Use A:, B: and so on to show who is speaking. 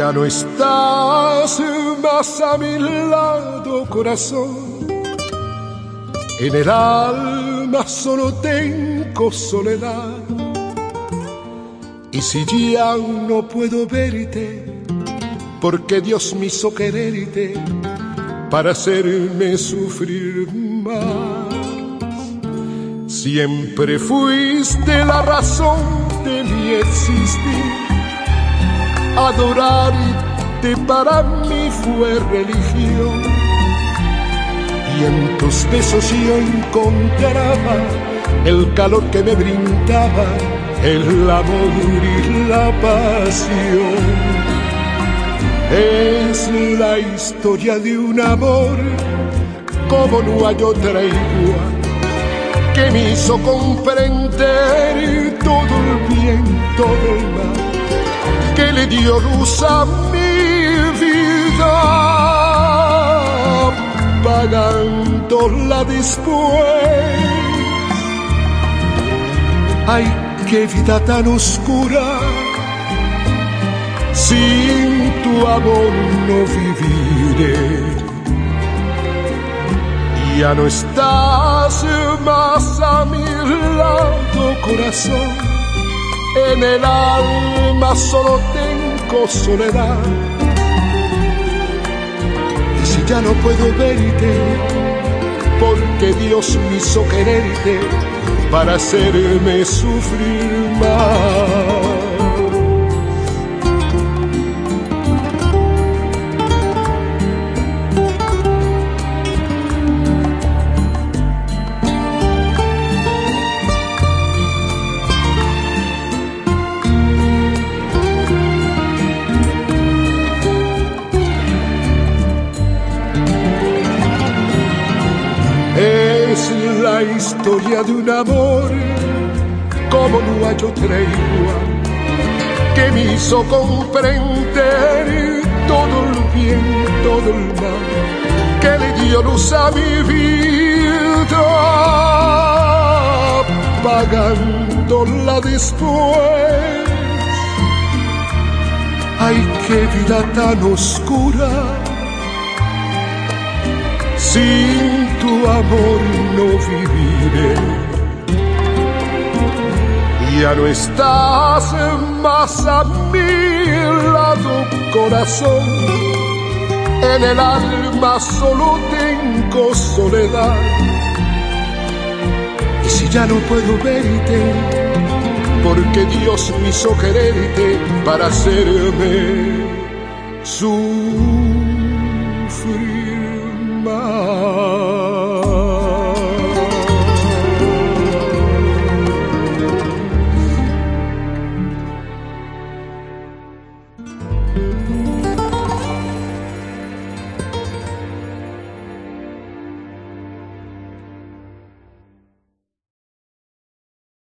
A: Ya no estás más a mi lado, corazón. En el alma solo tengo soledad. Y si ya no puedo verte, porque Dios me hizo quererte para hacerme sufrir más. Siempre fuiste la razón de mi existir. Adorarte para mí fue religión. Y en tus besos yo encontraba el calor que me brindaba, el amor y la pasión. Es la historia de un amor como no hay otra igual que me hizo comprender todo el bien, todo el le dio luz a mi vida, pagándola después. Ay, qué vida tan oscura, sin tu amor no viviré ya no estás más a mi lado, corazón. En el alma solo tengo soledad. Y si ya no puedo verte, porque Dios me hizo quererte para hacerme sufrir más. La historia de un amor como no hay otra igual que me hizo comprender todo el bien, todo el mal que le dio luz a mi vida pagándola después. Ay qué vida tan oscura sin tu amor no viviré. Ya no estás más a mi lado, corazón. En el alma solo tengo soledad. Y si ya no puedo verte, porque Dios me hizo quererte para hacerme su